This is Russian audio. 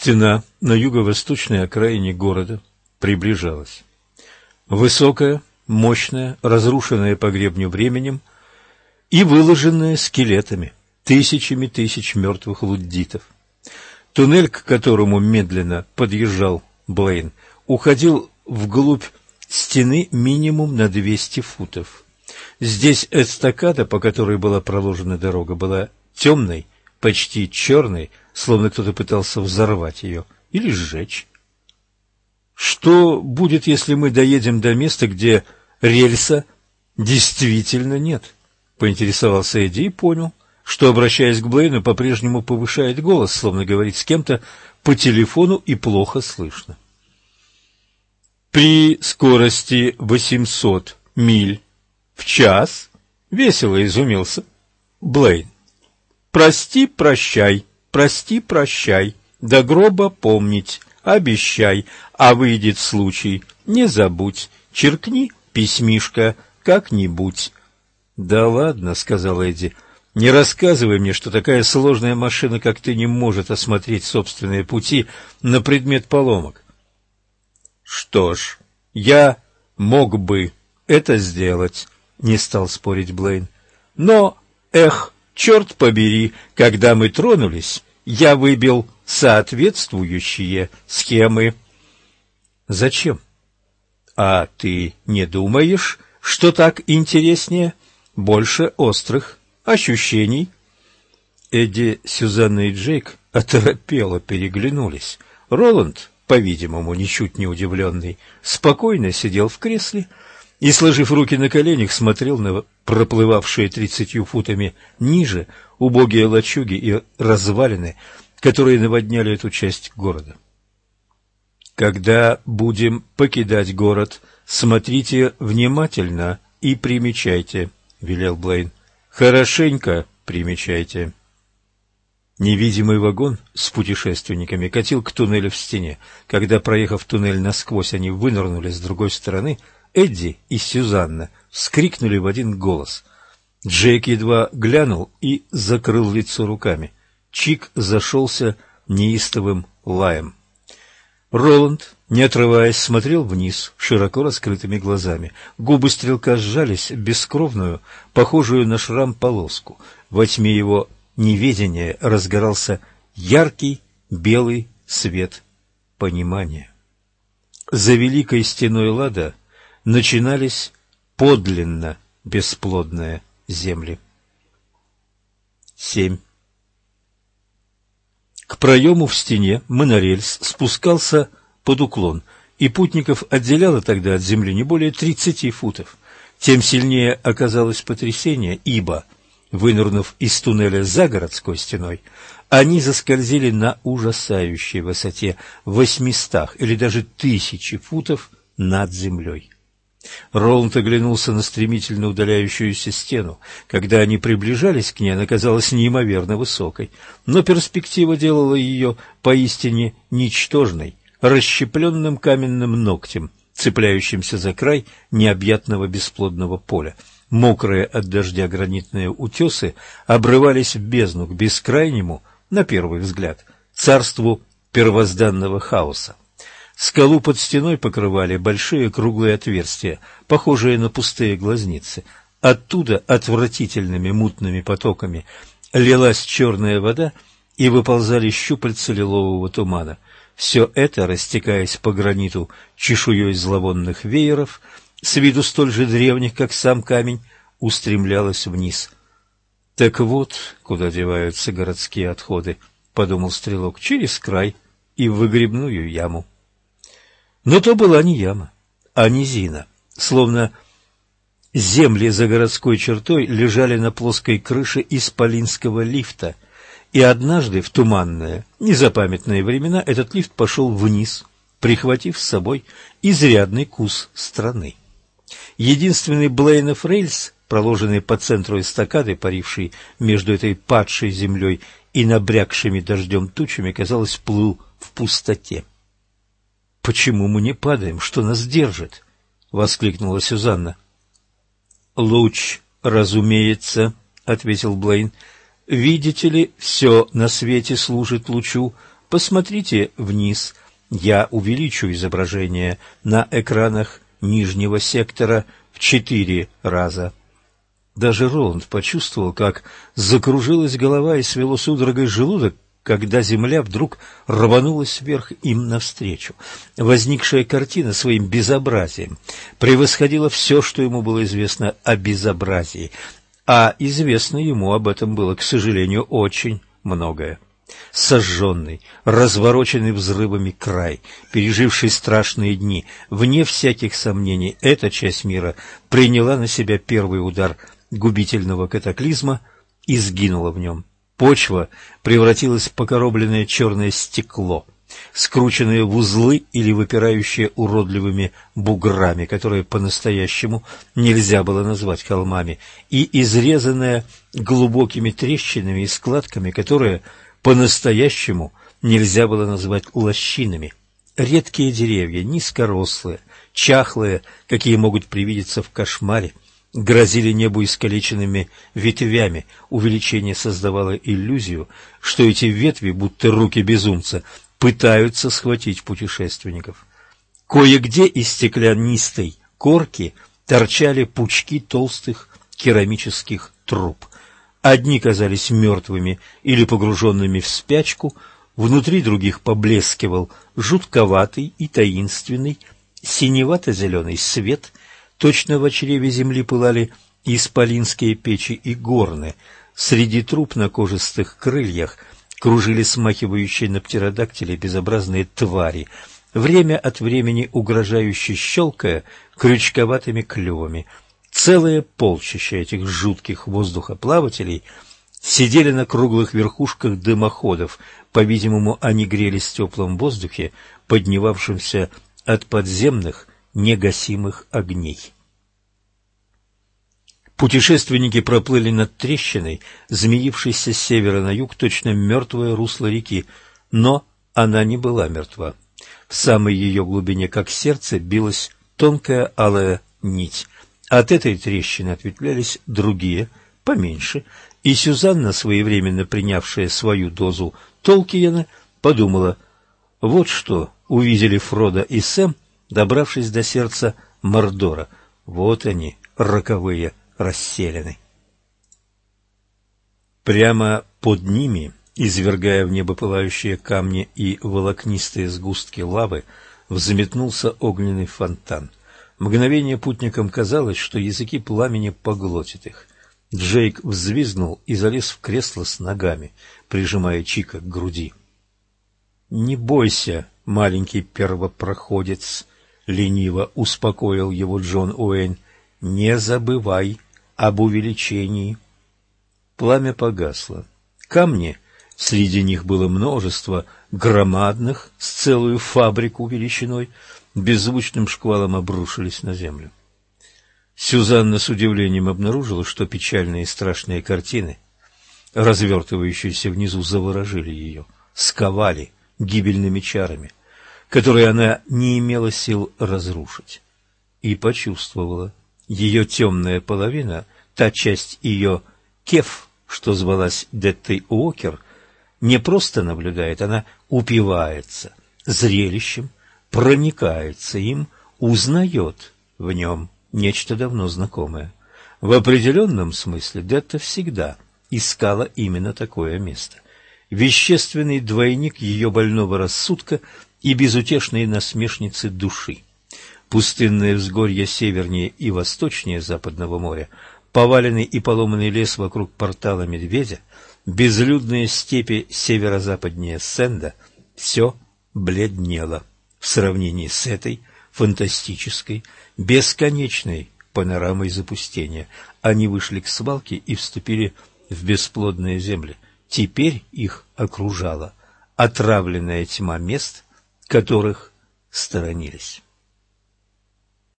Стена на юго-восточной окраине города приближалась. Высокая, мощная, разрушенная по гребню временем и выложенная скелетами, тысячами тысяч мертвых луддитов. Туннель, к которому медленно подъезжал Блейн, уходил вглубь стены минимум на 200 футов. Здесь эстакада, по которой была проложена дорога, была темной, почти черной, словно кто-то пытался взорвать ее или сжечь. Что будет, если мы доедем до места, где рельса действительно нет? Поинтересовался Эдди и понял, что, обращаясь к Блейну, по-прежнему повышает голос, словно говорит с кем-то по телефону и плохо слышно. При скорости 800 миль в час весело изумился Блейн. Прости, прощай, прости, прощай, до гроба помнить, обещай, а выйдет случай, не забудь, черкни письмишко как-нибудь. Да ладно, сказал Эдди. Не рассказывай мне, что такая сложная машина, как ты, не может осмотреть собственные пути на предмет поломок. Что ж, я мог бы это сделать, не стал спорить Блейн. Но, эх, Черт побери, когда мы тронулись, я выбил соответствующие схемы. Зачем? А ты не думаешь, что так интереснее? Больше острых ощущений. Эдди, Сюзанна и Джейк оторопело переглянулись. Роланд, по-видимому, ничуть не удивленный, спокойно сидел в кресле, и, сложив руки на коленях, смотрел на проплывавшие тридцатью футами ниже убогие лачуги и развалины, которые наводняли эту часть города. Когда будем покидать город, смотрите внимательно и примечайте, велел Блейн. Хорошенько примечайте. Невидимый вагон с путешественниками катил к туннелю в стене. Когда, проехав туннель насквозь, они вынырнули с другой стороны, Эдди и Сюзанна вскрикнули в один голос. Джейк едва глянул и закрыл лицо руками. Чик зашелся неистовым лаем. Роланд, не отрываясь, смотрел вниз широко раскрытыми глазами. Губы стрелка сжались бескровную, похожую на шрам полоску. Во тьме его неведения разгорался яркий белый свет понимания. За великой стеной лада начинались подлинно бесплодные земли. 7. К проему в стене монорельс спускался под уклон, и путников отделяло тогда от земли не более 30 футов. Тем сильнее оказалось потрясение, ибо, вынырнув из туннеля за городской стеной, они заскользили на ужасающей высоте восьмистах или даже тысячи футов над землей. Роланд оглянулся на стремительно удаляющуюся стену. Когда они приближались к ней, она казалась неимоверно высокой, но перспектива делала ее поистине ничтожной, расщепленным каменным ногтем, цепляющимся за край необъятного бесплодного поля. Мокрые от дождя гранитные утесы обрывались в бездну к бескрайнему, на первый взгляд, царству первозданного хаоса. Скалу под стеной покрывали большие круглые отверстия, похожие на пустые глазницы. Оттуда отвратительными мутными потоками лилась черная вода, и выползали щупальца лилового тумана. Все это, растекаясь по граниту чешуей зловонных вееров, с виду столь же древних, как сам камень, устремлялось вниз. «Так вот, куда деваются городские отходы», — подумал стрелок, — «через край и в выгребную яму». Но то была не яма, а низина, словно земли за городской чертой лежали на плоской крыше исполинского лифта, и однажды в туманные, незапамятные времена этот лифт пошел вниз, прихватив с собой изрядный кус страны. Единственный Блейнов рельс, проложенный по центру эстакады, паривший между этой падшей землей и набрякшими дождем тучами, казалось, плыл в пустоте. «Почему мы не падаем? Что нас держит?» — воскликнула Сюзанна. «Луч, разумеется», — ответил Блейн. «Видите ли, все на свете служит лучу, Посмотрите вниз. Я увеличу изображение на экранах нижнего сектора в четыре раза. Даже Роланд почувствовал, как закружилась голова и свело судорогой желудок, когда земля вдруг рванулась вверх им навстречу. Возникшая картина своим безобразием превосходила все, что ему было известно о безобразии, а известно ему об этом было, к сожалению, очень многое. Сожженный, развороченный взрывами край, переживший страшные дни, вне всяких сомнений, эта часть мира приняла на себя первый удар губительного катаклизма и сгинула в нем. Почва превратилась в покоробленное черное стекло, скрученное в узлы или выпирающее уродливыми буграми, которые по-настоящему нельзя было назвать холмами, и изрезанное глубокими трещинами и складками, которые по-настоящему нельзя было назвать лощинами. Редкие деревья, низкорослые, чахлые, какие могут привидеться в кошмаре, грозили небу искалеченными ветвями. Увеличение создавало иллюзию, что эти ветви, будто руки безумца, пытаются схватить путешественников. Кое-где из стеклянистой корки торчали пучки толстых керамических труб. Одни казались мертвыми или погруженными в спячку, внутри других поблескивал жутковатый и таинственный синевато-зеленый свет, Точно в чреве земли пылали исполинские печи и горны. Среди труб на кожистых крыльях кружили смахивающие на птеродактилей безобразные твари, время от времени угрожающе щелкая крючковатыми клювами. Целые полчища этих жутких воздухоплавателей сидели на круглых верхушках дымоходов. По-видимому, они грелись в теплом воздухе, поднимавшемся от подземных негасимых огней. Путешественники проплыли над трещиной, змеившейся с севера на юг, точно мертвое русло реки, но она не была мертва. В самой ее глубине, как сердце, билась тонкая алая нить. От этой трещины ответвлялись другие, поменьше, и Сюзанна, своевременно принявшая свою дозу Толкиена, подумала, вот что увидели Фродо и Сэм, добравшись до сердца Мордора. Вот они, роковые расселены. Прямо под ними, извергая в небо пылающие камни и волокнистые сгустки лавы, взметнулся огненный фонтан. Мгновение путникам казалось, что языки пламени поглотят их. Джейк взвизгнул и залез в кресло с ногами, прижимая Чика к груди. — Не бойся, маленький первопроходец, лениво успокоил его Джон Уэйн. Не забывай об увеличении. Пламя погасло. Камни, среди них было множество громадных, с целую фабрику величиной, беззвучным шквалом обрушились на землю. Сюзанна с удивлением обнаружила, что печальные и страшные картины, развертывающиеся внизу, заворожили ее, сковали гибельными чарами — которые она не имела сил разрушить. И почувствовала, ее темная половина, та часть ее кеф, что звалась Деттой Уокер, не просто наблюдает, она упивается зрелищем, проникается им, узнает в нем нечто давно знакомое. В определенном смысле Детта всегда искала именно такое место. Вещественный двойник ее больного рассудка и безутешные насмешницы души. Пустынные взгорья севернее и восточнее Западного моря, поваленный и поломанный лес вокруг портала Медведя, безлюдные степи северо-западнее Сенда — все бледнело в сравнении с этой фантастической, бесконечной панорамой запустения. Они вышли к свалке и вступили в бесплодные земли. Теперь их окружала отравленная тьма мест — которых сторонились.